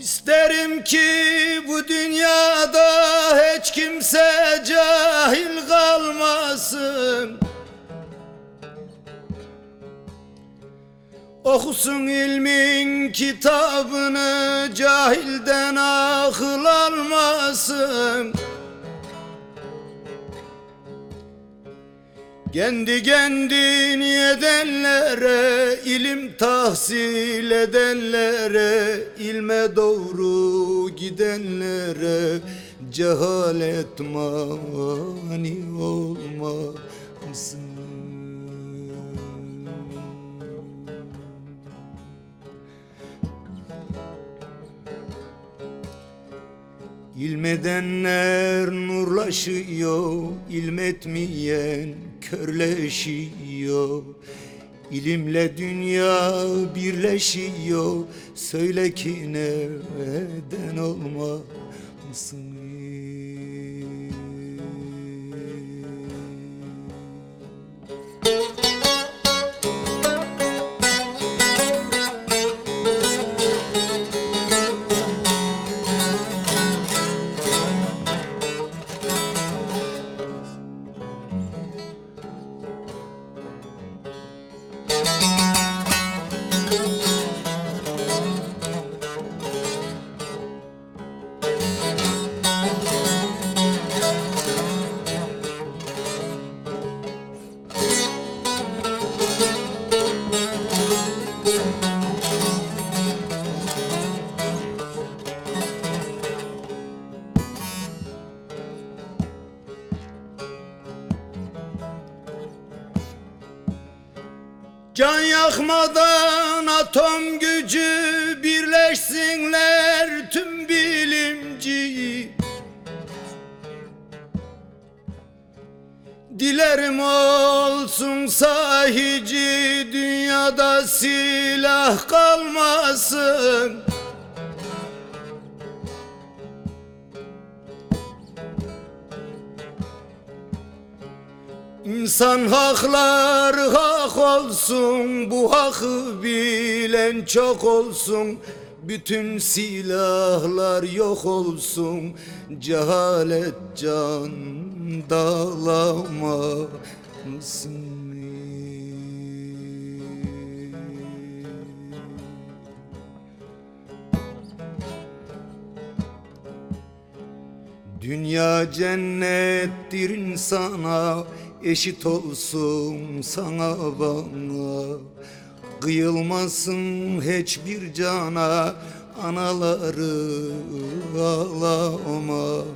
İsterim ki bu dünyada hiç kimse cahil kalmasın. Okusun ilmin kitabını cahilden akıl almasın Kendi kendini edenlere, ilim tahsil edenlere, ilme doğru gidenlere cehalet mani olmasın. İlmedenler nurlaşıyor, ilmetmeyen körleşiyor. İlimle dünya birleşiyor, söyle ki neden olmasın? Can yakmadan atom gücü birleşsinler tüm bilimci Dilerim olsun sahici dünyada silah kalmasın İnsan hakları hak olsun Bu hakkı bilen çok olsun. Bütün silahlar yok olsun Cehalet can dağlamasın Dünya cennettir insana Eşit olsun sana bana. Kıyılmasın hiçbir cana Anaları ağlamasın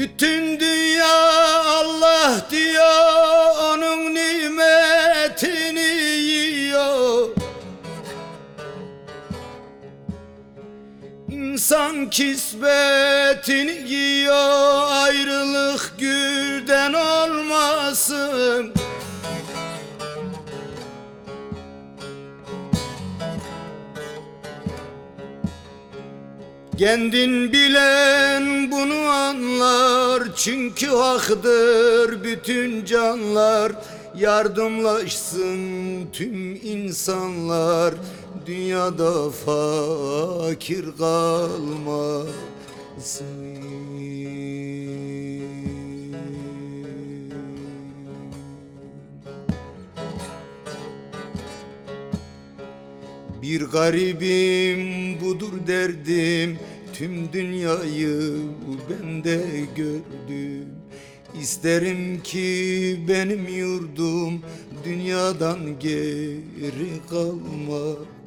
Bütün dünya Allah diyor Onun nimetini yiyor. İnsan kisbetini yiyor Kendin bilen bunu anlar Çünkü haktır bütün canlar. Yardımlaşsın tüm insanlar Dünyada fakir kalmasın Bir garibim budur derdim. Tüm dünyayı ben de gördüm. İsterim ki benim yurdum dünyadan geri kalmasın